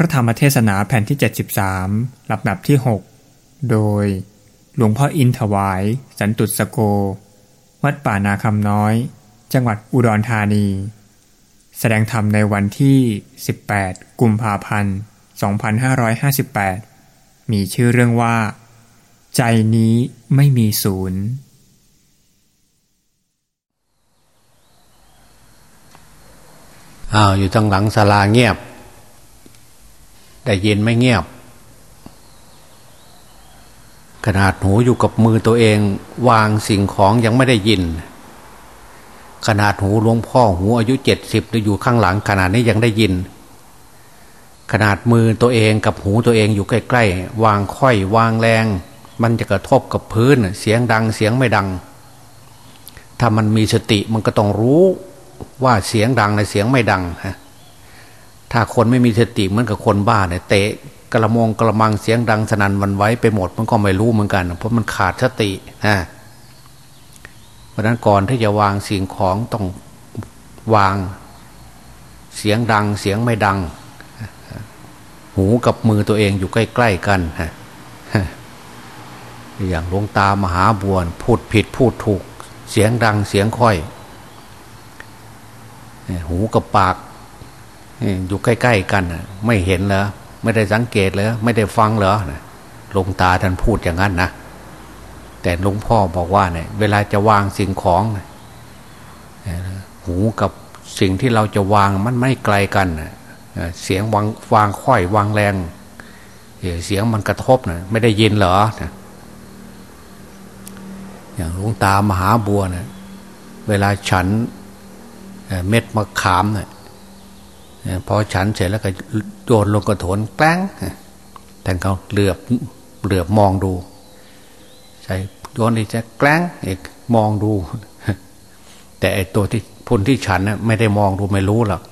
พระธรรมเทศนาแผ่นที่ 73 ลำดับที่ 6 โดย หลวงพ่ออินถวาย สันตุสโก วัดป่านาคำน้อย จังหวัดอุดรธานี แสดงธรรมในวันที่ 18 กุมภาพันธ์ 2558 มีชื่อเรื่องว่า ใจนี้ไม่มีศูนย์อ้าวอยู่ทางหลังศาลาเงียบ ได้ยินไม่เงียบ ขนาดหูอยู่กับมือตัวเอง วางสิ่งของยังไม่ได้ยิน ขนาดหูหลวงพ่อหูอายุเจ็ดสิบอยู่ข้างหลัง ขนาดนี้ยังได้ยิน ขนาดมือตัวเองกับหูตัวเองอยู่ใกล้ๆวางค่อยวางแรง มันจะกระทบกับพื้นเสียงดังเสียงไม่ดัง ถ้ามันมีสติมันก็ต้องรู้ว่าเสียงดังในเสียงไม่ดังฮะ ถ้าคนไม่มีสติเหมือนกับคนบ้าเนี่ยเตะกระมงกระมังเสียงดังสนั่นวันไว้ไปหมดมันก็ไม่รู้เหมือนกัน เพราะมันขาดสติฮะเพราะนั้นก่อนที่จะวางสิ่งของต้องวางเสียงดังเสียงไม่ดัง หูกับมือตัวเองอยู่ใกล้ๆกันฮะอย่างหลวงตามหาบวนพูดผิดพูดถูก เสียงดังเสียงค่อย หูกับปาก อยู่ใกล้ ๆ กันไม่เห็นเหรอไม่ได้สังเกตเหรอไม่ได้ฟังเหรอหลวงตาท่านพูดอย่างนั้นนะแต่หลวงพ่อบอกว่าเนี่ย เวลาจะวางสิ่งของหูกับสิ่งที่เราจะวางมันไม่ไกลกันเสียงวางวางค่อยวางแรงเสียงมันกระทบนะไม่ได้ยินเหรออย่างหลวงตามหาบัวเนี่ยเวลาฉันเม็ดมะขามเนี่ย พอฉันเสร็จแล้วก็โยนลงกระโถนแกล้งแต่เขาเหลือบเหลือบมองดูใช่โยนอีกจะแกล้งอีกมองดู แต่ไอตัวที่พุนที่ฉันน่ะไม่ได้มองดูไม่รู้หรอก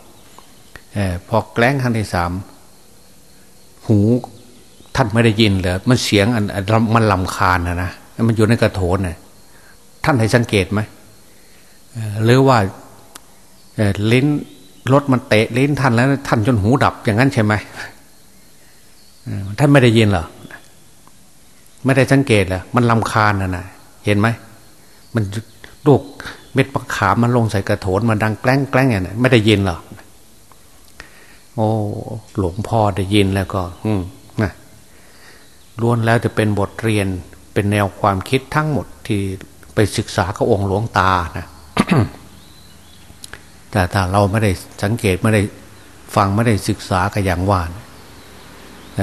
พอแกล้งครั้งที่สามหูท่านไม่ได้ยินเลยมันเสียงอันมันลำคาญนะนะมันอยู่ในกระโถนน่ะท่านให้สังเกตไหมหรือว่าลิ้น รถมันเตะลิ้นท่านแล้วท่านจนหูดับอย่างนั้นใช่ไหมท่านไม่ได้ยินเหรอไม่ได้สังเกตเหรอมันลำคาญนะนะเห็นไหมมันลูกเม็ดปะขามมันลงใส่กระโถนมันดังแกล้งแกล้งอย่างนั้นไม่ได้ยินเหรอโอ้หลวงพ่อได้ยินแล้วก็ อืมนะล้วนแล้วจะเป็นบทเรียนเป็นแนวความคิดทั้งหมดที่ไปศึกษากับองค์หลวงตานะ แต่ถ้าเราไม่ได้สังเกตไม่ได้ฟังไม่ได้ศึกษาก็อย่างว่าเ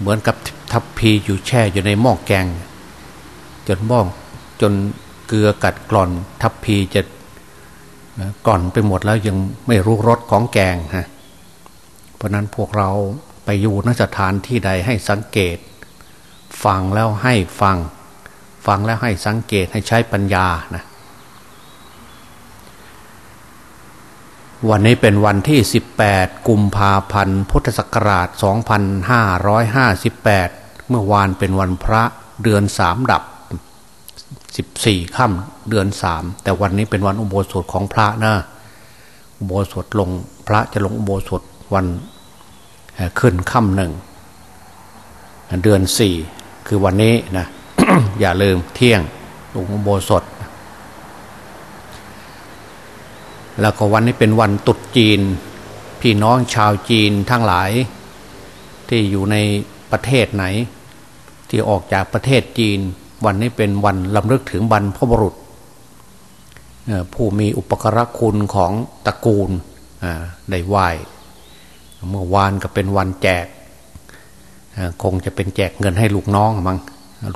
เหมือนกับทัพพีอยู่แช่อยู่ในหม้อแกง จนบ้องจนเกลือกัดกร่อน ทัพพีจะกร่อนไปหมดแล้วยังไม่รู้รสของแกงฮะเพราะนั้นพวกเราไปอยู่นสถานที่ใดให้สังเกต ฟังแล้วให้ฟัง ฟังแล้วให้สังเกตให้ใช้ปัญญานะ วันนี้เป็นวันที่ 18 กุมภาพันธ์พุทธศักราช 2558 เมื่อวานเป็นวันพระเดือนสามดับ 14ค่ำเดือนสามแต่วันนี้เป็นวันอุโบสถของพระนะอุโบสถลงพระจะลงอุโบสถวันขึ้นค่ำหนึ่งเดือนสี่คือวันนี้นะอย่าลืมเที่ยงลงอุโบสถ แล้วก็วันนี้เป็นวันตุดจีน พี่น้องชาวจีนทั้งหลาย ที่อยู่ในประเทศไหน ที่ออกจากประเทศจีน วันนี้เป็นวันลำลึกถึงบรรพบุรุษผู้มีอุปกรคุณของตระกูลได้ไหวเมื่อวานก็เป็นวันแจกคงจะเป็นแจกเงินให้ลูกน้องมั้ง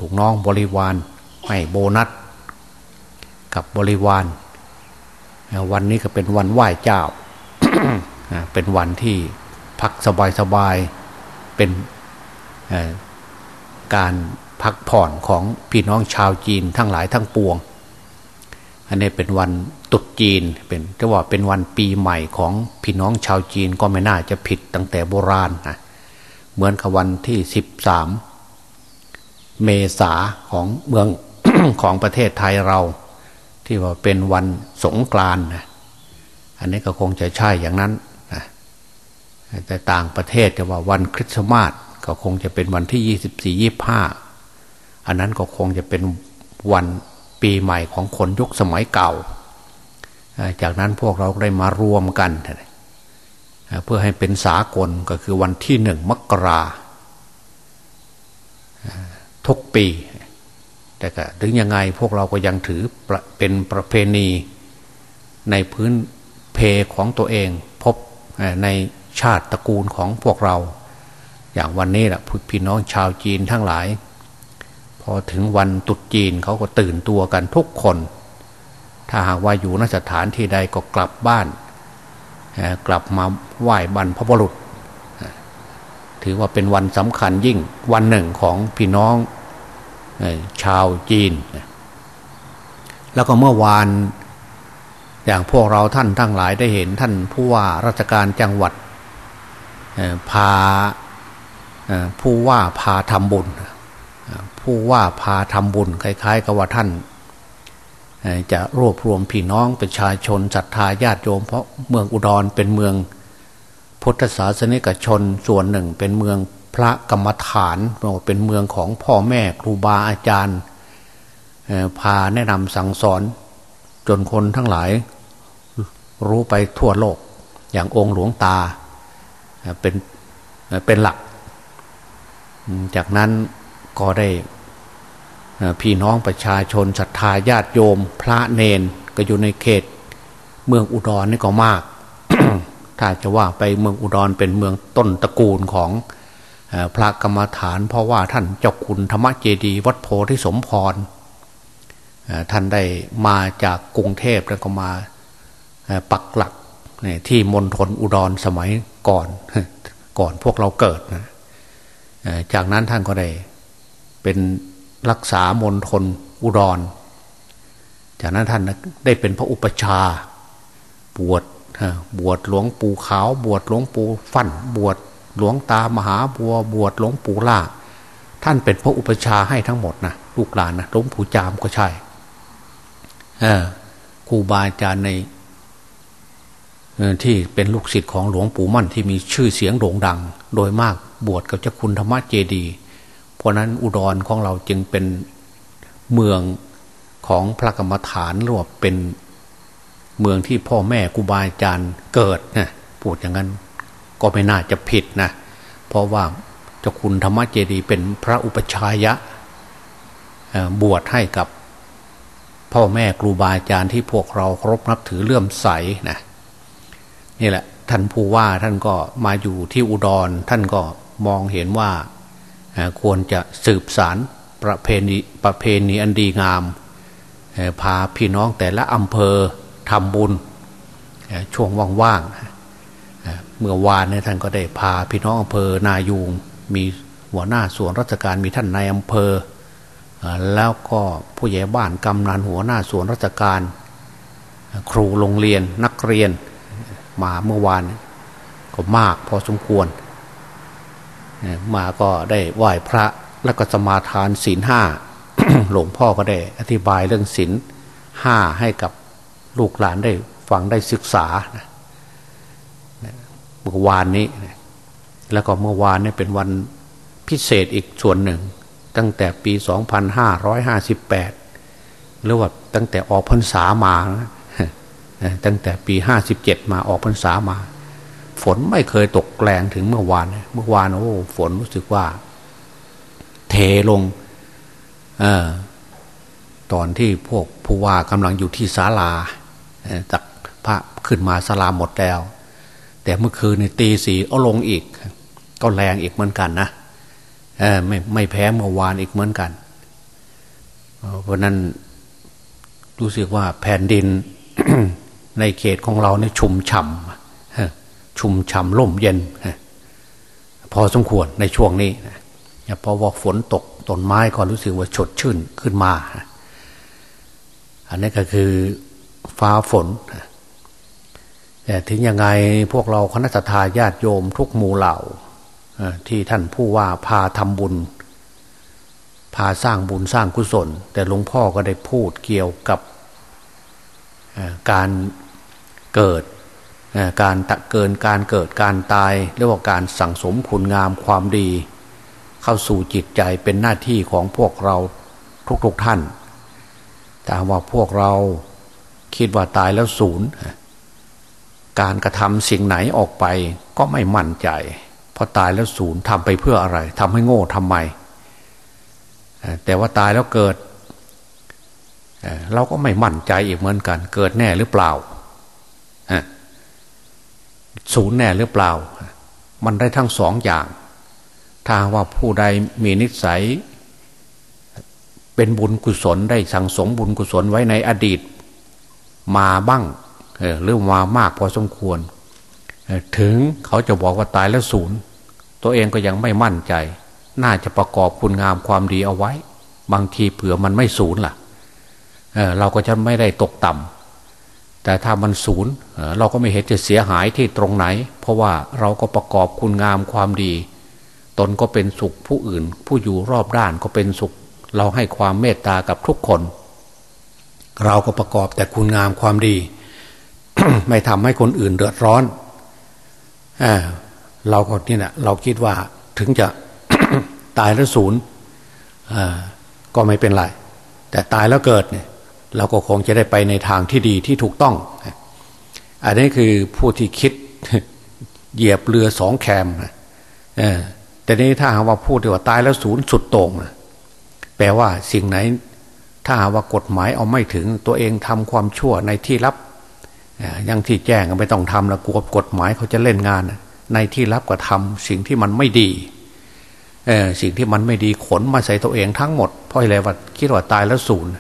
ลูกน้องบริวารให้โบนัส กับบริวาร วันนี้ก็เป็นวันไหว้เจ้า เป็นวันที่พักสบายๆเป็นการพักผ่อนของพี่น้องชาวจีนทั้งหลายทั้งปวง อันนี้เป็นวันตุดจีน เป็นจะว่าเป็นวันปีใหม่ของพี่น้องชาวจีนก็ไม่น่าจะผิดตั้งแต่โบราณนะเหมือนกับวันที่สิบสามเมษาของเมืองของประเทศไทยเรา ที่ว่าเป็นวันสงกรานนะอันนี้ก็คงจะใช่อย่างนั้นนะแต่ต่างประเทศจะว่าวันคริสต์มาสก็คงจะเป็นวันที่ยี่สิบสี่ยี่ห้าอันนั้นก็คงจะเป็นวันปีใหม่ของคนยุคสมัยเก่า จากนั้นพวกเราได้มารวมกัน เพื่อให้เป็นสากลก็คือวันที่หนึ่งมกราทุกปี แต่ก็ถึงยังไงพวกเราก็ยังถือเป็นประเพณีในพื้นเพของตัวเอง พบในชาติตระกูลของพวกเรา อย่างวันนี้แหละพี่น้องชาวจีนทั้งหลาย พอถึงวันตุดจีนเขาก็ตื่นตัวกันทุกคน ถ้าหากว่าอยู่นสถานที่ใดก็กลับบ้าน กลับมาไหว้บรรพบุรุษ ถือว่าเป็นวันสำคัญยิ่งวันหนึ่งของพี่น้อง ชาวจีน แล้วก็เมื่อวาน อย่างพวกเราท่านทั้งหลายได้เห็นท่านผู้ว่าราชการจังหวัดพาผู้ว่าพาทำบุญ ผู้ว่าพาทำบุญ คล้าย ๆ กับว่าท่านจะรวบรวมพี่น้องประชาชนศรัทธาญาติโยมเพราะเมืองอุดรเป็นเมืองพุทธศาสนิกชนส่วนหนึ่งเป็นเมือง พระกรรมฐานเป็นเมืองของพ่อแม่ครูบาอาจารย์พาแนะนำสั่งสอน จนคนทั้งหลาย รู้ไปทั่วโลก อย่างองค์หลวงตาเป็นเป็นหลัก จากนั้นก็ได้พี่น้องประชาชนศรัทธาญาติโยม พระเนนก็อยู่ในเขต เมืองอุดรนี่ก็มาก ถ้าจะว่าไปเมืองอุดรเป็นเมืองต้นตระกูลของ พระกรรมฐาน เพราะว่าท่านเจ้าคุณธรรมเจดีวัดโพธิสมพรท่านได้มาจากกรุงเทพแล้วก็มาปักหลักที่มณฑลอุดรสมัยก่อนก่อนพวกเราเกิดนะจากนั้นท่านก็ได้เป็นรักษามณฑลอุดร จากนั้นท่านได้เป็นพระอุปชาบวชบวชหลวงปู่ขาว บวชหลวงปู่ฟั่นบวช หลวงตามหาบัวบวชหลวงปู่ล่า ท่านเป็นพระอุปชาให้ทั้งหมดนะลูกหลานนะหลวงปู่จามก็ใช่ครูบาอาจารย์ในที่เป็นลูกศิษย์ของหลวงปู่มั่นที่มีชื่อเสียงโด่งดัง โดยมากบวชกับเจ้าคุณธรรมเจดี เพราะนั้นอุดรของเราจึงเป็นเมืองของพระกรรมฐานรวบเป็นเมืองที่พ่อแม่ครูบาอาจารย์เกิดนะพูดอย่างนั้น ก็ไม่น่าจะผิดนะเพราะว่าเจ้าคุณธรรมเจดีเป็นพระอุปชายะบวชให้กับพ่อแม่ครูบาอาจารย์ที่พวกเราเคารพนับถือเลื่อมใสนะนี่แหละ ท่านผู้ว่าท่านก็มาอยู่ที่อุดร ท่านก็มองเห็นว่าควรจะสืบสารประเพณีประเพณีอันดีงาม พาพี่น้องแต่ละอำเภอทำบุญช่วงว่างๆ เมื่อวานเนี่ยท่านก็ได้พาพี่น้องอำเภอนายูงมีหัวหน้าส่วนราชการมีท่านนายอำเภอ แล้วก็ผู้ใหญ่บ้านกำนันหัวหน้าส่วนราชการ ครูโรงเรียนนักเรียนมาเมื่อวานก็มากพอสมควร มาก็ได้ไหว้พระแล้วก็สมาทานศีลห้าหลวงพ่อก็ได้อธิบายเรื่องศีลห้าให้กับลูกหลานได้ฟังได้ศึกษาเมื่อวานนี้ แล้วก็เมื่อวานนี่เป็นวันพิเศษอีกส่วนหนึ่ง ตั้งแต่ปี 2558 หรือว่าตั้งแต่ออกพรรษามาตั้งแต่ปีห้าสิบเจ็ดมาออกพรรษามา ฝนไม่เคยตกแรงถึงเมื่อวาน เมื่อวานโอ้ฝนรู้สึกว่า เทลงอตอนที่พวกผู้ว่ากำลังอยู่ที่ศาลาจากพระขึ้นมาศาลาหมดแล้ว แต่เมื่อคืนในตีสีเอาลงอีก ก็แรงอีกเหมือนกันนะไม่ไม่แพ้เมื่อวานอีกเหมือนกันเพราะนั้นรู้สึกว่าแผ่นดินในเขตของเราเนี่ยชุ่มฉ่ำชุ่มฉ่ำล่มเย็น พอสมควรในช่วงนี้เพราะว่าฝนตกต้นไม้ก็รู้สึกว่าฉดชื่นขึ้นมา อันนี้ก็คือฟ้าฝน แต่ถึงยังไงพวกเราคณะทาญาติโยมทุกหมู่เหล่าที่ท่านผู้ว่าพาทำบุญ พาสร้างบุญสร้างกุศล แต่หลวงพ่อก็ได้พูดเกี่ยวกับการเกิดการตะเกินการเกิดการตายเรียกว่าการสั่งสมคุณงามความดี เข้าสู่จิตใจเป็นหน้าที่ของพวกเราทุกๆทท่าน แต่ว่าพวกเราคิดว่าตายแล้วศูนย์ การกระทำสิ่งไหนออกไปก็ไม่มั่นใจพอตายแล้วศูนย์ทำไปเพื่ออะไรทำให้โง่ทำไม แต่ว่าตายแล้วเกิด เราก็ไม่มั่นใจอีกเหมือนกัน เกิดแน่หรือเปล่าศูนย์แน่หรือเปล่า มันได้ทั้งสองอย่าง ถ้าว่าผู้ใดมีนิสัย เป็นบุญกุศลได้สั่งสมบุญกุศลไว้ในอดีต มาบ้าง หรือมามากพอสมควร ถึงเขาจะบอกว่าตายแล้วศูนย์ ตัวเองก็ยังไม่มั่นใจ น่าจะประกอบคุณงามความดีเอาไว้ บางทีเผื่อมันไม่ศูนย์ล่ะเเราก็จะไม่ได้ตกต่ำแต่ถ้ามันศูนย์เราก็ไม่เห็นจะเสียหายที่ตรงไหน เพราะว่าเราก็ประกอบคุณงามความดี ตนก็เป็นสุขผู้อื่น ผู้อยู่รอบด้านก็เป็นสุข เราให้ความเมตตากับทุกคน เราก็ประกอบแต่คุณงามความดี ไม่ทำให้คนอื่นเดือดร้อนเราก็นี่นะเราคิดว่าถึงจะตายแล้วศูนย์ก็ไม่เป็นไร แต่ตายแล้วเกิดเนี่ย เราก็คงจะได้ไปในทางที่ดีที่ถูกต้อง อันนี้คือผู้ที่คิดเหยียบเรือสองแคมแต่นี้ถ้าหากว่าพูดว่าตายแล้วศูนย์สุดโต่งแปลว่าสิ่งไหน ถ้าหากว่ากฎหมายเอาไม่ถึงตัวเองทำความชั่วในที่ลับ ยังที่แจ้งก็ไม่ต้องทำแล้วกลัวกฎหมายเขาจะเล่นงาน ในที่รับกระทำสิ่งที่มันไม่ดีสิ่งที่มันไม่ดีขนมาใส่ตัวเองทั้งหมด เพราะอะไรว่าคิดว่าตายแล้วศูนย์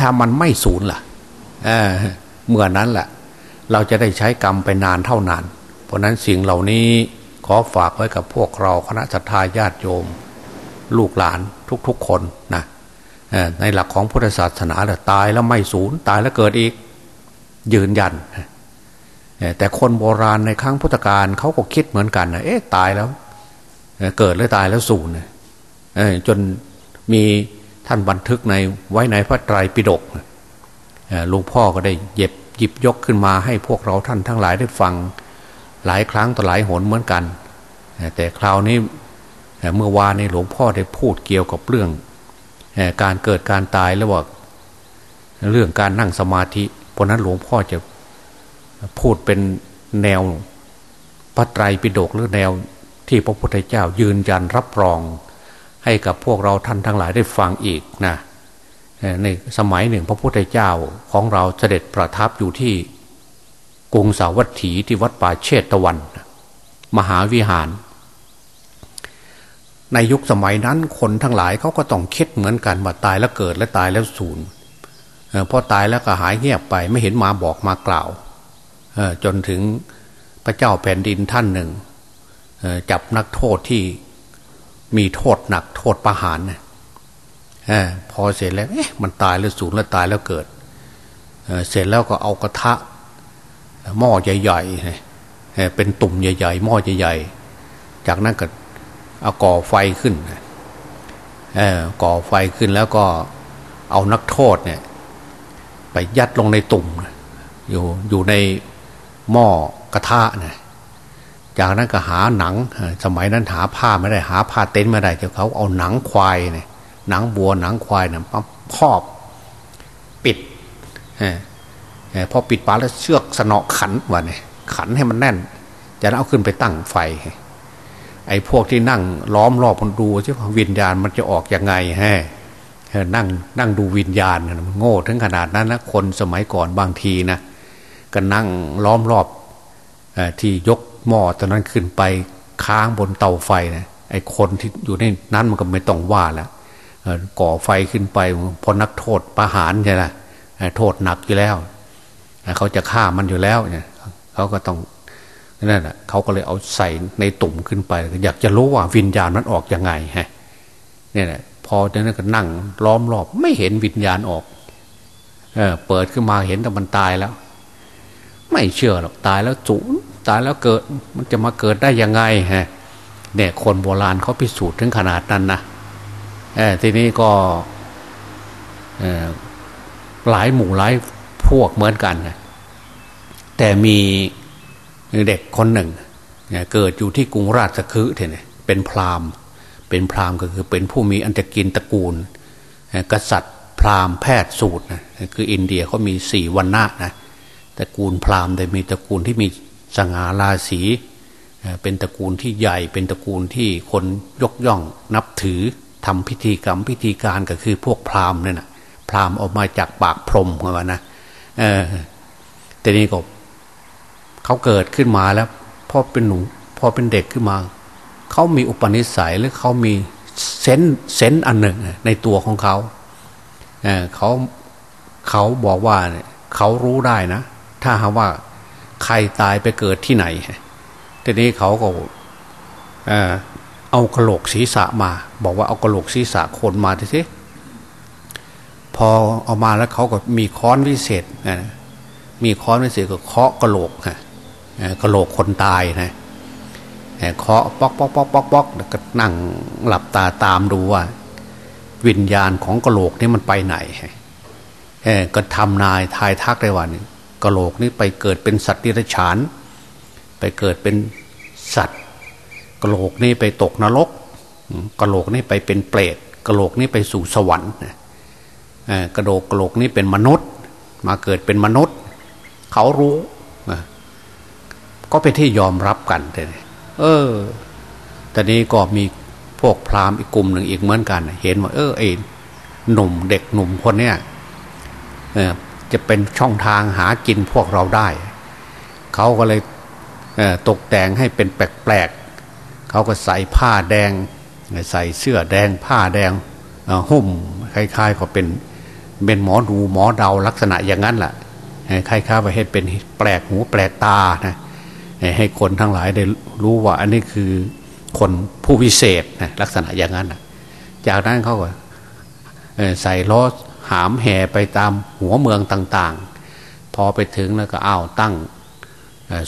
ถ้ามันไม่ศูนย์ล่ะเเมื่อนั้นแหละเราจะได้ใช้กรรมไปนานเท่านาน เพราะนั้นสิ่งเหล่านี้ขอฝากไว้กับพวกเราคณะสัตยาญาติโยม ลูกหลานทุกๆคนนะในหลักของพุทธศาสนาตายแล้วไม่สูญตายแล้วเกิดอีก ยืนยัน แต่คนโบราณในครั้งพุทธกาลเขาก็คิดเหมือนกันนะเอ๊ะตายแล้ว เกิดแล้วตายแล้วสูญจนมีท่านบันทึกในไว้ในพระไตรปิฎกหลวงพ่อก็ได้เย็บหยิบยกขึ้นมาให้พวกเราท่านทั้งหลายได้ฟังหลายครั้งต่อหลายหนเหมือนกัน แต่คราวนี้เมื่อวานในหลวงพ่อได้พูดเกี่ยวกับเรื่อง การเกิดการตายแล้วว่าเรื่องการนั่งสมาธิ เพราะนั้นหลวงพ่อจะพูดเป็นแนวพระไตรปิฎกหรือแนวที่พระพุทธเจ้ายืนยันรับรอง ให้กับพวกเราท่านทั้งหลายได้ฟังอีกนะในสมัยหนึ่งพระพุทธเจ้าของเราเสด็จประทับอยู่ที่กรุงสาวัตถีที่วัดป่าเชตตะวัน มหาวิหาร ในยุคสมัยนั้นคนทั้งหลายเขาก็ต้องคิดเหมือนกันว่าตายแล้วเกิดและตายแล้วสูญ พอตายแล้วก็หายเงียบไปไม่เห็นมาบอกมากล่าวจนถึงพระเจ้าแผ่นดินท่านหนึ่งจับนักโทษที่มีโทษหนักโทษประหารเนี่ยพอเสร็จแล้วมันตายแล้วสูญแล้วตายแล้วเกิดเเสร็จแล้วก็เอากระทะหม้อใหญ่ๆเป็นตุ่มใหญ่ๆหม้อใหญ่ๆจากนั้นก็เอาก่อไฟขึ้นก่อไฟขึ้นแล้วก็เอานักโทษเนี่ย ไปยัดลงในตุ่มอยู่อยู่ในหม้อกระทะเนี่ยจากนั้นก็หาหนัง สมัยนั้นหาผ้าไม่ได้หาผ้าเต็นท์ไม่ได้เจ้าเขาเอาหนังควายเนี่ยหนังบัวหนังควายเนี่ยมาพอบปิดพอปิดปาแล้วเชือกสนอขันวะเนี่ยขันให้มันแน่นจะเอาขึ้นไปตั้งไฟ ไอ้พวกที่นั่งล้อมรอบมันดูใช่ไหมวิญญาณมันจะออกยังไงฮะ นั่งนั่งดูวิญญาณมันโง่ถึงขนาดนั้นนะคนสมัยก่อนบางทีนะก็นั่งล้อมรอบอที่ยกหม้อตอนนั้นขึ้นไปค้างบนเตาไฟนะไอ้คนที่อยู่ในนั้นมันก็ไม่ต้องว่าแล้วก่อไฟขึ้นไปพอนักโทษประหารใช่ไหมโทษหนักอยู่แล้วเขาจะฆ่ามันอยู่แล้วเนี่ยเขาก็ต้องนั่นแหะเขาก็เลยเอาใส่ในตุ่มขึ้นไป อยากจะรู้ว่าวิญญาณมันออกยังไงฮะเนี่ยแหละ พอจากนั้นก็นั่ง ล้อมรอบ ไม่เห็นวิญญาณออก เออ เปิดขึ้นมาเห็นแต่มันตายแล้ว ไม่เชื่อหรอกตายแล้วสูญตายแล้วเกิดมันจะมาเกิดได้ยังไงฮะเนี่ยคนโบราณเขาพิสูจน์ถึงขนาดนั้นนะเออทีนี้ก็หลายหมู่หลายพวกเหมือนกันนะแต่มีเด็กคนหนึ่งเกิดอยู่ที่กรุงราชคฤห์เนี่ยเป็นพราหมณ์ เป็นพราหมณ์ก็คือเป็นผู้มีอันจะกินตระกูล กษัตริย์พราหมณ์แพทย์สูตรนะคืออินเดียเขามีสี่วันนะนะตระกูลพราหมณ์แต่มีตระกูลที่มีสง่าราศีเป็นตระกูลที่ใหญ่ เป็นตระกูลที่คนยกย่องนับถือทำพิธีกรรมพิธีการก็คือพวกพราหมณ์เนี่ยนะพราหมณ์ออกมาจากปากพรมเหมือนนะเออแต่นี้ก็เขาเกิดขึ้นมาแล้วพอเป็นหนุ่มพอเป็นเด็กขึ้นมา เขามีอุปนิสัยหรือเขามีเซนเซนอันหนึ่งในตัวของเขาเเขาเขาบอกว่าเขารู้ได้นะ ถ้าหาว่าใครตายไปเกิดที่ไหน ทีนี้เขาก็เอากระโหลกศีรษะมา บอกว่าเอากระโหลกศีรษะคนมาทีสิพอเอามาแล้วเขาก็มีค้อนวิเศษมีค้อนวิเศษก็เคาะกระโหลกกระโหลกคนตายนะ เคาะป๊อกป๊อกป๊อกป๊อกป๊อกแล้วก็นั่งหลับตาตามดูว่า วิญญาณของกระโหลกนี่มันไปไหนก็ทำนายทายทักได้ว่านี่กระโหลกนี่ไปเกิดเป็นสัตว์ดิรัจฉาน ไปเกิดเป็นสัตว์กระโหลกนี่ไปตกนรกกระโหลกนี่ไปเป็นเปรตกระโหลกนี่ไปสู่สวรรค์กระโหลกกระโหลกนี่เป็นมนุษย์ มาเกิดเป็นมนุษย์ เขารู้ก็เป็นที่ยอมรับกันเลย เออแต่นี้ก็มีพวกพราหมณ์อีกกลุ่มหนึ่งอีกเหมือนกัน เห็นว่า เออไอหนุ่มเด็กหนุ่มคนเนี้ยจะเป็นช่องทางหากินพวกเราได้ เขาก็เลยตกแต่งให้เป็นแปลกๆเขาก็ใส่ผ้าแดง ใส่เสื้อแดงผ้าแดงหุ้มคล้ายๆก็เป็นเป็นหมอดูหมอเดาลักษณะอย่างนั้นแหละคล้ายๆไปให้เป็นแปลกหูแปลกตานะ ให้คนทั้งหลายได้รู้ว่า อันนี้คือคนผู้วิเศษนะลักษณะอย่างนั้นนะจากนั้นเขาก็ใส่ล้อหามแห่ไปตามหัวเมืองต่างๆ พอไปถึงแล้วก็อ้าวตั้ง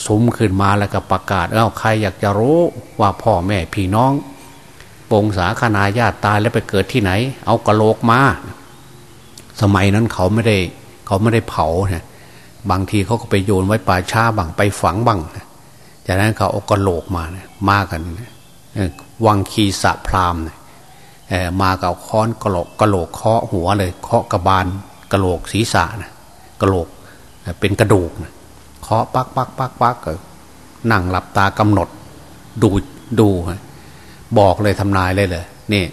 ซุ้มขึ้นมาแล้วก็ประกาศเอ้าใครอยากจะรู้ว่าพ่อแม่พี่น้องปงสาคนาญาติตายแล้วไปเกิดที่ไหน เอากระโหลกมา สมัยนั้นเขาไม่ได้เขาไม่ได้เผานะบางทีเขาก็ไปโยนไว้ป่าช้าบังไปฝังบัง จากนั้นเขาเอากระโหลกมาเนี่ยมากันวังคีสะพรามเนี่ยมากับค้อนกระโหลกกระโหลกเคาะหัวเลยเคาะกระบาลกระโหลกศีรษะนะกระโหลกเป็นกระดูกนะเคาะปักปักปักปักก็นั่งหลับตากำหนด ดูดูบอกเลยทำนายเลยเลยนี่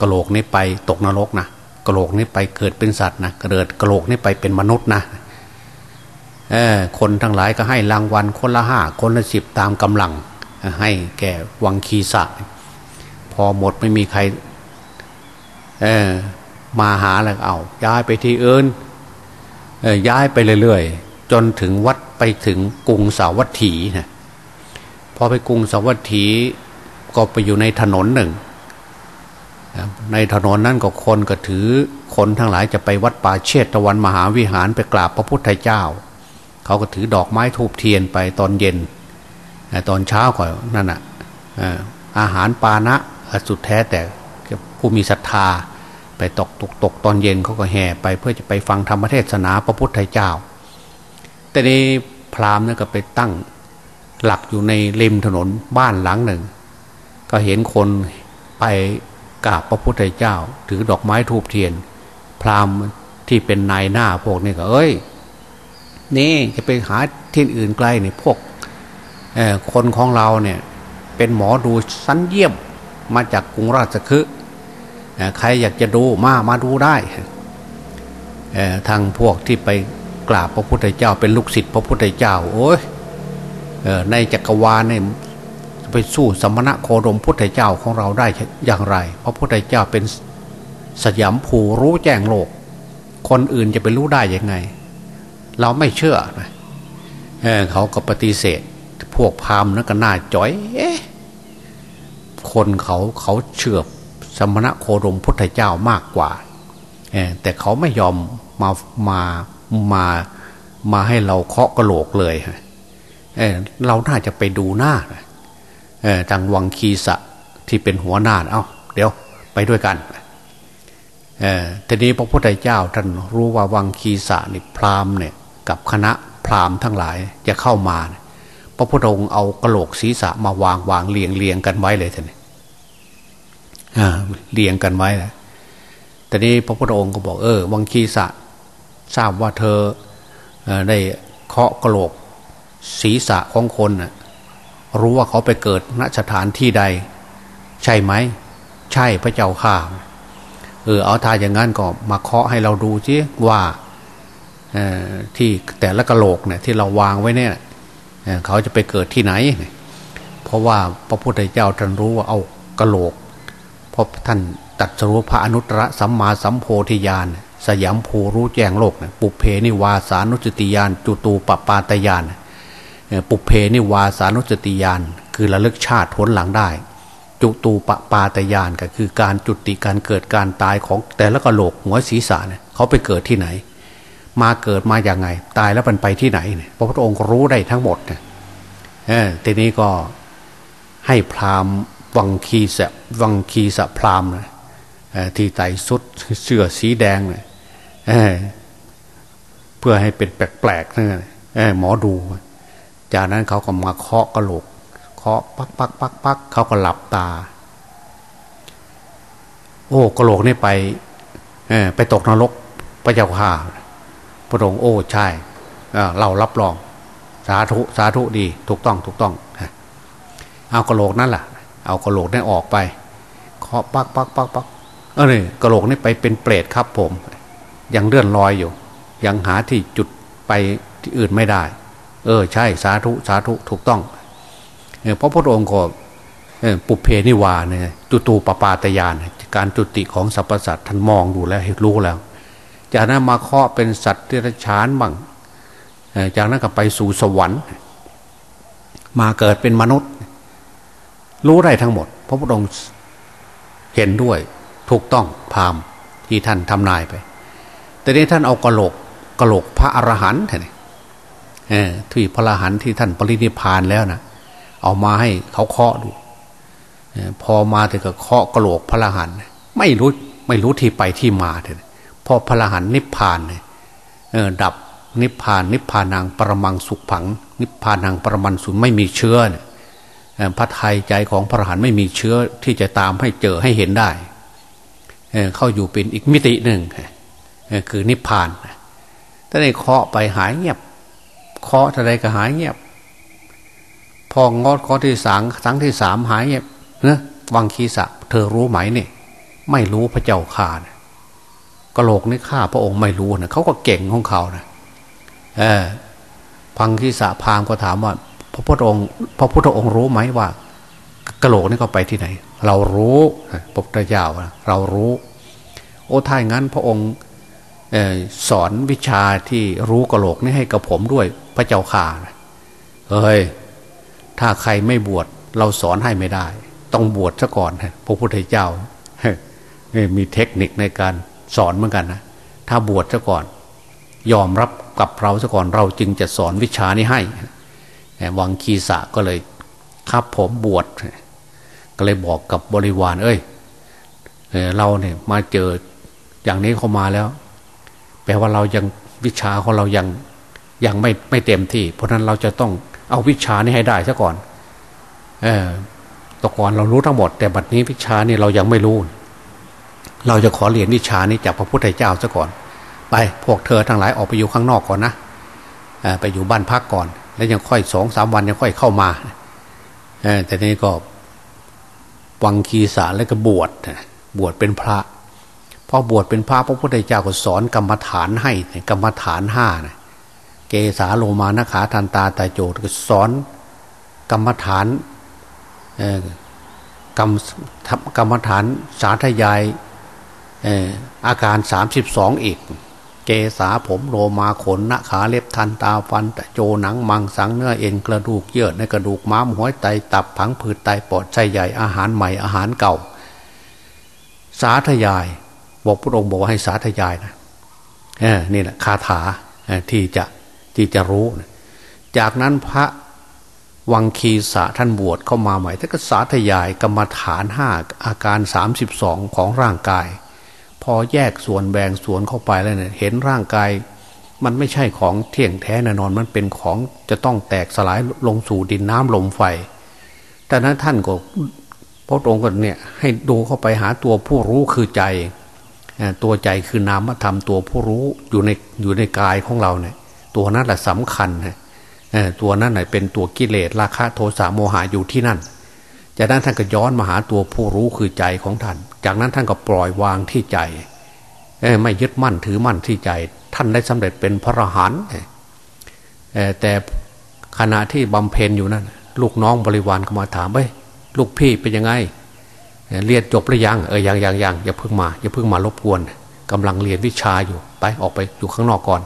กระโหลกนี้ไปตกนรกนะกระโหลกนี้ไปเกิดเป็นสัตว์นะเกิดกระโหลกนี้ไปเป็นมนุษย์นะ คนทั้งหลายก็ให้รางวัลคนละห้าคนละสิบตามกำลัง ให้แก่วังคีสะพอหมดไม่มีใครมาหาแล้วเอา ย้ายไปที่อื่นย้ายไปเรื่อยๆ จนถึงวัดไปถึงกรุงสาวัตถีนะพอไปกรุงสาวัตถีก็ไปอยู่ในถนนหนึ่ง ในถนนนั้นก็คนก็ถือคนทั้งหลายจะไปวัดป่าเชตตะวันมหาวิหารไปกราบพระพุทธเจ้า เขาก็ถือดอกไม้ทูบเทียนไปตอนเย็น ตอนเช้าก่อนนั่นอะอาหารปานะสุดแท้แต่ผู้มีศรัทธาไปตกตกตกตอนเย็นเขาก็แห่ไปเพื่อจะไปฟังธรรมเทศนาพระพุทธเจ้า แต่นี้พราหมณ์นั่นก็ไปตั้งหลักอยู่ในริมถนนบ้านหลังหนึ่ง ก็เห็นคนไปกราบพระพุทธเจ้า ถือดอกไม้ทูบเทียน พราหมณ์ที่เป็นนายหน้าพวกนี้ก็เอ้ย นี่จะไปหาที่อื่นไกลเนี่ยพวกคนของเราเนี่ยเป็นหมอดูสั้นเยี่ยมมาจากกรุงราชคฤห์ใครอยากจะดูมามาดูได้ทางพวกที่ไปกราบพระพุทธเจ้า เป็นลูกศิษย์พระพุทธเจ้า โอ้ยในจักรวาลเนี่ยไปสู้สมณะโคดมพุทธเจ้าของเราได้อย่างไร เพราะพุทธเจ้าเป็นสยามภูรู้แจ้งโลก คนอื่นจะไปรู้ได้ยังไง เราไม่เชื่อนะเเขาก็ปฏิเสธ พวกพามนั่นก็น่าจ้อยเอ๊คนเขาเขาเชื่อสมณะโคดมพุทธเจ้ามากกว่าแต่เขาไม่ยอมมามามามาให้เราเคาะกระโหลกเลยเเราน่าจะไปดูหน้าทางวังคีสะที่เป็นหัวหน้าเอา้าเดี๋ยวไปด้วยกันทีนี้พระพุทธเจ้าท่านรู้ว่าวังคีสะนี่พราหมณ์เนี่ย กับคณะพราหมณ์ทั้งหลายจะเข้ามา พระพุทธองค์เอากระโหลกศีรษะมาวางวางเรียงเรียงกันไว้เลยท่านเรียงกันไว้แหละแต่นี้พระพุทธองค์ก็บอกเออ วังคีสะทราบว่าเธอได้เคาะกระโหลกศีรษะของคนรู้ว่าเขาไปเกิดณสถานที่ใด ใช่ไหม ใช่พระเจ้าข้าเออเอาทายอย่างนั้นก็มาเคาะให้เราดูซิว่า ที่แต่ละกระโหลกเนี่ยที่เราวางไว้เนี่ยเขาจะไปเกิดที่ไหน เพราะว่าพระพุทธเจ้าท่านรู้ว่าเอากระโหลกเพราะท่านตัดสรุปพระอนุตตรสัมมาสัมโพธิญาณสยามภูรู้แจ้งโลกนะปุเพนิวาสานุสติญาณจุตูปปาตญาณปุเพนิวาสานุสติญาณคือระลึกชาติทนหลังได้ จุตูปปาตญาณก็คือการจุติการเกิดการตายของแต่ละกะโหลกหัวศีรษะเนี่ยเขาไปเกิดที่ไหน มาเกิดมาอย่างไง ตายแล้วมันไปที่ไหนเนี่ยพระพุทธองค์รู้ได้ทั้งหมดเนี่ยทีนี้ก็ให้พราหมณ์วังคีสะวังคีสะพราหมณ์ที่ไต่สุดเสื้อสีแดงเนี่ยเพื่อให้เป็นแปลกๆนั่นหมอดู จากนั้นเขาก็มาเคาะกระโหลกเคาะปักปักปักปักเขาก็หลับตา โอ้กระโหลกนี่ไปไปตกนรกพระเจ้าข่า พระองค์โอ้ใช่เรารับรอง สาธุสาธุดี ถูกต้องถูกต้องเอากระโหลกนั่นแหละเอากระโหลกนี่ออกไปเคาะปักปักปักปักเออเนี่ยกระโหลกนี่ไปเป็นเปรตครับผม ยังเลื่อนลอยอยู่ ยังหาที่จุดไปที่อื่นไม่ได้ เออ ใช่สาธุสาธุถูกต้องเพราะพระองค์ก็ปุเพนิวาเนี่ยจุตูปปาตยาน การจุติของสรรพสัตว์ท่านมองดูแล้วรู้แล้ว จากนั้นมาเคาะเป็นสัตว์ที่รชานบ้างจากนั้นก็ไปสู่สวรรค์ มาเกิดเป็นมนุษย์ รู้ได้ทั้งหมด พระพุทธองค์เห็นด้วยถูกต้องพามที่ท่านทำนายไป แต่นี้ท่านเอากระโหลกกระโหลกพระอรหันต์เนี่ยที่พระอรหันต์ที่ท่านปรินิพานแล้วนะเอามาให้เขาเคาะดูพอมาถึงก็เคาะกระโหลกพระอรหันต์ไม่รู้ไม่รู้ที่ไปที่มาเลย พอพระรหันนิพพานเนี่ยดับนิพพานนิพพานังปรมังสุขผัง นิพพานังปรมันสุไม่มีเชื้อเนี่ยพระไทยใจของพระรหันไม่มีเชื้อที่จะตามให้เจอให้เห็นได้เข้าอยู่เป็นอีกมิติหนึ่งคือนิพพานถ้าได้เคาะไปหายเงียบเคาะอะไรก็หายเงียบ พองอดเคาะที่สามครั้งที่สามหายเงียบเนะวังคีสะเธอรู้ไหมเนี่ยไม่รู้พระเจ้าข่า กระโหลกนี่ข้าพระองค์ไม่รู้นะเขาก็เก่งของเขานะเออพังคีสะพามก็ถามว่า พระพุทธองค์ พระพุทธองค์รู้ไหมว่ากระโหลกนี่ก็ไปที่ไหน เรารู้พระพุทธเจ้าเรารู้ โอ้ถ้าอย่างนั้นพระองค์สอนวิชาที่รู้กระโหลกนี่ให้กับผมด้วย พระเจ้าข่าเฮ้ยถ้าใครไม่บวชเราสอนให้ไม่ได้ ต้องบวชซะก่อนพระพุทธเจ้ามีเทคนิคในการ สอนเหมือนกันนะถ้าบวชซะก่อน ยอมรับกับเราซะก่อนเราจึงจะสอนวิชานี้ให้วังคีสะก็เลยครับผมบวชก็เลยบอกกับบริวาร เอ้ยเราเนี่ยมาเจออย่างนี้เข้ามาแล้ว แปลว่าเรายังวิชาของเรายังยังไม่ไม่เต็มที่ เพราะนั้นเราจะต้องเอาวิชานี้ให้ได้ซะก่อน เออตก่อนเรารู้ทั้งหมด แต่บัดนี้วิชานี่เรายังไม่รู้ เราจะขอเรียนวิชานี้จากพระพุทธเจ้าซะก่อน ไปพวกเธอทั้งหลายออกไปอยู่ข้างนอกก่อนนะไปอยู่บ้านพักก่อน แล้วยังค่อยสองสามวันยังค่อยเข้ามาแต่นี้ก็วังคีสาแล้วก็บวชบวชเป็นพระพอบวชเป็นพระพระพุทธเจ้าก็สอนกรรมฐานให้กรรมฐานห้านะเกสาโลมานะขาทันตาตาโจก็สอนกรรมฐานกรรมกรรมฐานสาธยาย อาการสามสิบสองอีก เกสาผมโลมาขนนขาเล็บทันตาฟันตะโจหนังมังสังเนื้อเอ็นกระดูกเยื่อในกระดูกม้ามหัวไตตับผังผืดไตปอดไส้ใหญ่อาหารใหม่อาหารเก่า สาธยาย บอกพระองค์บอกว่าให้สาธยายนะนี่แหละคาถาที่จะที่จะรู้ จากนั้นพระวังคีสะท่านบวชเข้ามาใหม่ท่านก็สาธยายกรรมฐานห้าอาการสามสิบสองของร่างกาย อแยกส่วนแบ่งส่วนเข้าไปแล้วเนี่ยเห็นร่างกาย มันไม่ใช่ของเที่ยงแท้แน่นอนมันเป็นของจะต้องแตกสลายลงสู่ดินน้ำลมไฟแต่นั้นท่านก็พระองค์ก็เนี่ยให้ดูเข้าไปหาตัวผู้รู้คือใจ ตัวใจคือนามธรรมตัวผู้รู้อยู่ในอยู่ในกายของเราเนี่ยตัวนั้นแหละสำคัญฮะตัวนั้นไหนเป็นตัวกิเลสราคะโทสะโมหะอยู่ที่นั่น จากนั้นท่านก็ย้อนมาหาตัวผู้รู้คือใจของท่าน จากนั้นท่านก็ปล่อยวางที่ใจไม่ยึดมั่นถือมั่นที่ใจ ท่านได้สำเร็จเป็นพระอรหันต์แต่ขณะที่บำเพ็ญอยู่นั้นลูกน้องบริวารก็มาถามเฮ้ยลูกพี่เป็นยังไง เรียนจบหรือยังเออยังยังยังอย่าเพิ่งมาอย่าเพิ่งมารบกวนกำลังเรียนวิชาอยู่ไปออกไปอยู่ข้างนอกก่อน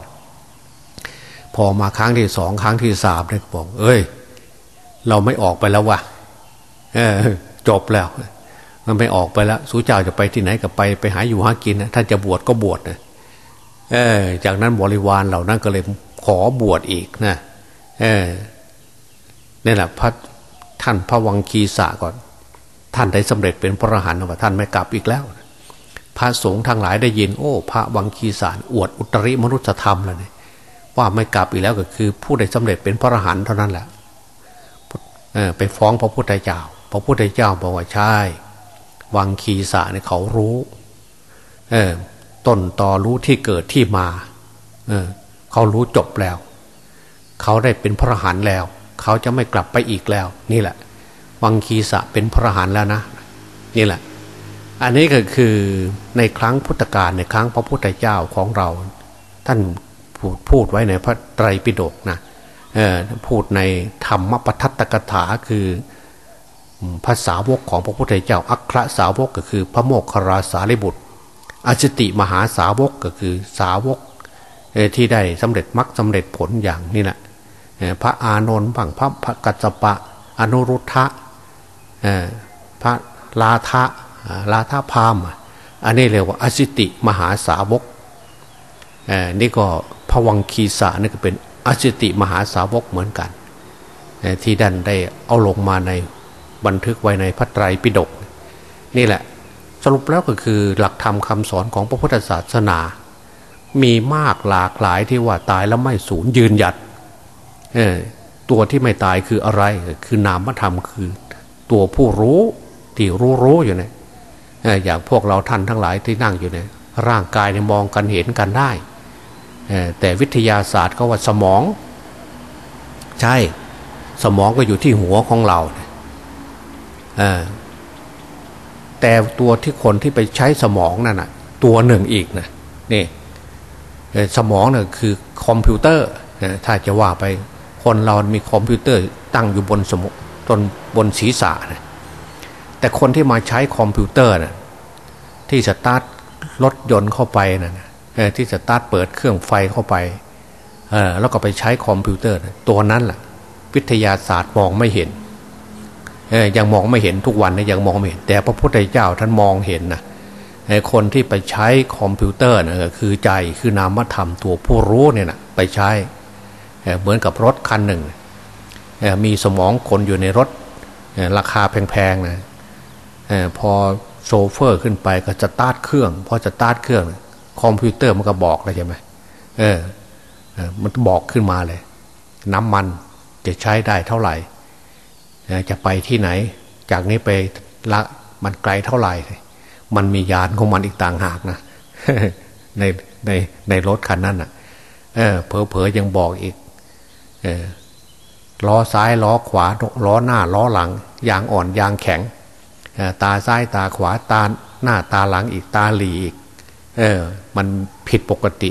พอมาครั้งที่สองครั้งที่สามเนี่ยบอก เอ้ย เราไม่ออกไปแล้วว่ะ เออ จบแล้ว มันไม่ออกไปแล้วสู้เจ้าจะไปที่ไหนก็ไปไปหาอยู่หากินนะท่านจะบวชก็บวชนะเออ จากนั้นบริวารเหล่านั้นก็เลยขอบวชอีกนะเออนี่แหละพระท่านพระวังคีสะก่อน ท่านได้สำเร็จเป็นพระอรหันต์ว่าท่านไม่กลับอีกแล้ว พระสงฆ์ทั้งหลายได้ยิน โอ้ พระวังคีสารอวดอุตริมนุษยธรรมแล้วเนี่ยว่าไม่กลับอีกแล้วก็คือ ผู้ได้สำเร็จเป็นพระอรหันต์เท่านั้นแหละไปฟ้องพระพุทธเจ้า พระพุทธเจ้าบอกว่าใช่วังคีสาเนี่ยเขารู้เออต้นตอรู้ที่เกิดที่มา เออเขารู้จบแล้ว เขาได้เป็นพระอรหันแล้ว เขาจะไม่กลับไปอีกแล้ว นี่แหละ วังคีสะเป็นพระหานแล้วนะ นี่แหละ อันนี้ก็คือในครั้งพุทธกาลในครั้งพระพุทธเจ้าของเรา ท่านพูดพูดไว้ในพระไตรปิฎกนะพูดในธรรมปทัตตกถาคือ ภาษาวกของพระพุทธเจ้า อัครสาวกก็คือพระโมคคราสารีบุตรอจติมหาสาวกก็คือสาวกที่ได้สำเร็จมรรคสาเร็จผลอย่างนี่แหละพระอานนท์บังพระกัจจปะอนุรุทธะพระลาทะลาทะพามอันนี้เรียกว่าอสิติมหาสาวกนี่ก็พวังคีสานี่ก็เป็นอสิติมหาสาวกเหมือนกันที่ดันได้เอาลงมาใน บันทึกไว้ในพระไตรปิฎกนี่แหละ สรุปแล้วก็คือหลักธรรมคาสอนของพระพุทธศาสนา มีมากหลากหลายที่ว่าตายแล้วไม่สูญยืนหยัดตัวที่ไม่ตายคืออะไรคือนามธรรมคือ ตัวผู้รู้ที่รู้รู้อยู่เนี่ยอย่างพวกเราท่านทั้งหลายที่นั่งอยู่เนี่ยร่างกายเนี่ยมองกันเห็นกันได้แต่วิทยาศาสตร์เขาว่าสมอง ใช่ สมองก็อยู่ที่หัวของเรา แต่ตัวที่คนที่ไปใช้สมองนั่นนะตัวหนึ่งอีกนะนี่สมองเนี่ยคือคอมพิวเตอร์ถ้าจะว่าไปคนเรามีคอมพิวเตอร์ตั้งอยู่บนสมองจนบนศีรษะนะแต่คนที่มาใช้คอมพิวเตอร์นะที่สตาร์ทรถยนต์เข้าไปนะที่สตาร์ทเปิดเครื่องไฟเข้าไปแล้วก็ไปใช้คอมพิวเตอร์นะตัวนั้นแหละวิทยาศาสตร์มองไม่เห็น ยังมองไม่เห็นทุกวันนะยังมองไม่เห็น แต่พระพุทธเจ้าท่านมองเห็นนะคนที่ไปใช้คอมพิวเตอร์นะคือใจคือนามธรรมตัวผู้รู้เนี่ยนะไปใช้เหมือนกับรถคันหนึ่ง มีสมองคนอยู่ในรถราคาแพงๆนะพอโชเฟอร์ขึ้นไปก็จะตาร์ทเครื่องพอจะตาร์ทเครื่อง คอมพิวเตอร์มันก็บอกเลยใช่ไหมเออมันบอกขึ้นมาเลย น้ำมันจะใช้ได้เท่าไหร่ จะไปที่ไหน จากนี้ไปละมันไกลเท่าไหร่ มันมีญาณของมันอีกต่างหากนะในในในรถคันนั้นอะเออเพอๆยังบอกอีกล้อซ้ายล้อขวาล้อหน้าล้อหลังยางอ่อนยางแข็งตาซ้ายตาขวาตาหน้าตาหลังอีกตาหรี่อีก เออ มันผิดปกติ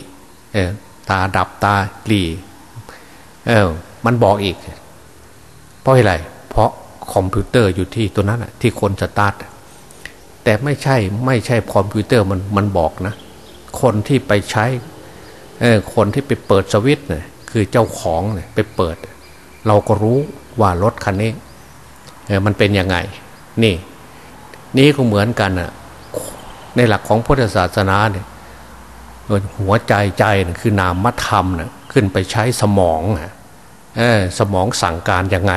เออ ตาดับตาหรี่เออ มันบอกอีก เพราะอะไร เพราะคอมพิวเตอร์อยู่ที่ตัวนั้นที่คนสตาร์ทแต่ไม่ใช่ไม่ใช่คอมพิวเตอร์มันมันบอกนะ คนที่ไปใช้คนที่ไปเปิดสวิตช์เนี่ยคือเจ้าของเนี่ยไปเปิด เราก็รู้ว่ารถคันนี้เออมันเป็นยังไง นี่ นี่ก็เหมือนกันอะในหลักของพุทธศาสนาเนี่ยหัวใจใจนะคือนามธรรมนะขึ้นไปใช้สมองเออสมองสั่งการยังไง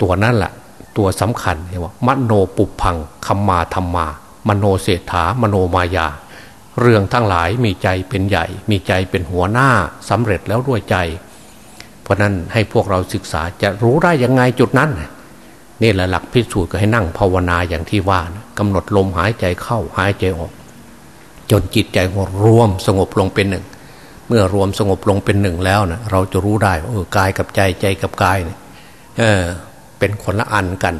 ตัวนั่นแหละตัวสำคัญว่ามโนปุพังคัมมาธรรมา มโนเศรษฐามโนมายา เรื่องทั้งหลายมีใจเป็นใหญ่ มีใจเป็นหัวหน้าสำเร็จแล้วด้วยใจ เพราะนั้นให้พวกเราศึกษาจะรู้ได้ยังไงจุดนั้นนี่แหละหลักพิสูจน์ก็ให้นั่งภาวนาอย่างที่ว่ากำหนดลมหายใจเข้าหายใจออก จนจิตใจรวมสงบลงเป็นหนึ่ง เมื่อรวมสงบลงเป็นหนึ่งแล้วนะเราจะรู้ได้ว่าเออกายกับใจใจกับกายเนี่ย เป็นคนละอันกัน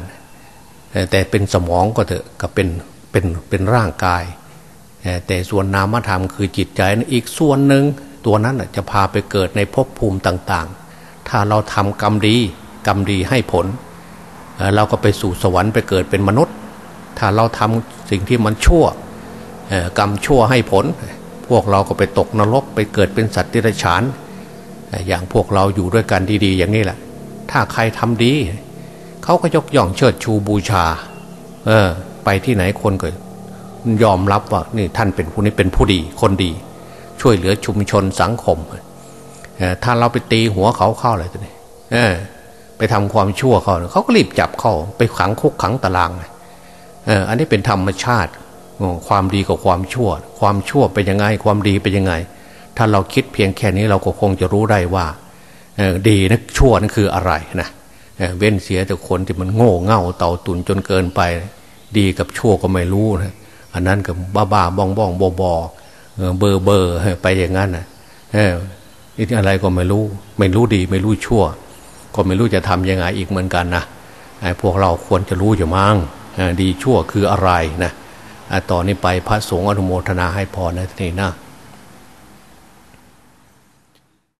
แต่เป็นสมองก็เถอะก็เป็นเป็นเป็นร่างกาย แต่ส่วนนามธรรมคือจิตใจนะอีกส่วนหนึ่งตัวนั้นจะพาไปเกิดในภพภูมิต่าง ๆ ถ้าเราทำกรรมดีกรรมดีให้ผล เราก็ไปสู่สวรรค์ไปเกิดเป็นมนุษย์ ถ้าเราทำสิ่งที่มันชั่วกรรมชั่วให้ผล พวกเราก็ไปตกนรกไปเกิดเป็นสัตว์ที่ไรฉาน อย่างพวกเราอยู่ด้วยกันดี ๆ อย่างนี้แหละ ถ้าใครทำดี เขาก็ยกย่องเชิดชูบูชา เออ ไปที่ไหนคนก็ยอมรับว่านี่ท่านเป็นผู้นี้เป็นผู้ดี คนดี ช่วยเหลือชุมชนสังคมถ้าเราไปตีหัวเขาเข้าอะไรตัวนี้ไปทำความชั่วเขาเขาก็รีบจับเขาไปขังคุกขังตารางเอออันนี้เป็นธรรมชาติความดีกับความชั่ว ความชั่วเป็นยังไง ความดีเป็นยังไง ถ้าเราคิดเพียงแค่นี้เราก็คงจะรู้ได้ว่าดีนะชั่วนั่นคืออะไรนะ เว้นเสียแต่คนที่มันโง่เง่าเต่าตุนจนเกินไป ดีกับชั่วก็ไม่รู้นะอันนั้นกับบ้าบ้าบองบ้องบอบอเบอร์เบอร์ไปอย่างนั้นนะเออนี่อะไรก็ไม่รู้ ไม่รู้ดี ไม่รู้ชั่ว ก็ไม่รู้จะทํำยังไงอีกเหมือนกันนะไอ้พวกเราควรจะรู้อยู่มั้งดีชั่วคืออะไรนะต่อนนี้ไปพระสงฆ์อนุโมทนาให้พรนะทีนี้นะ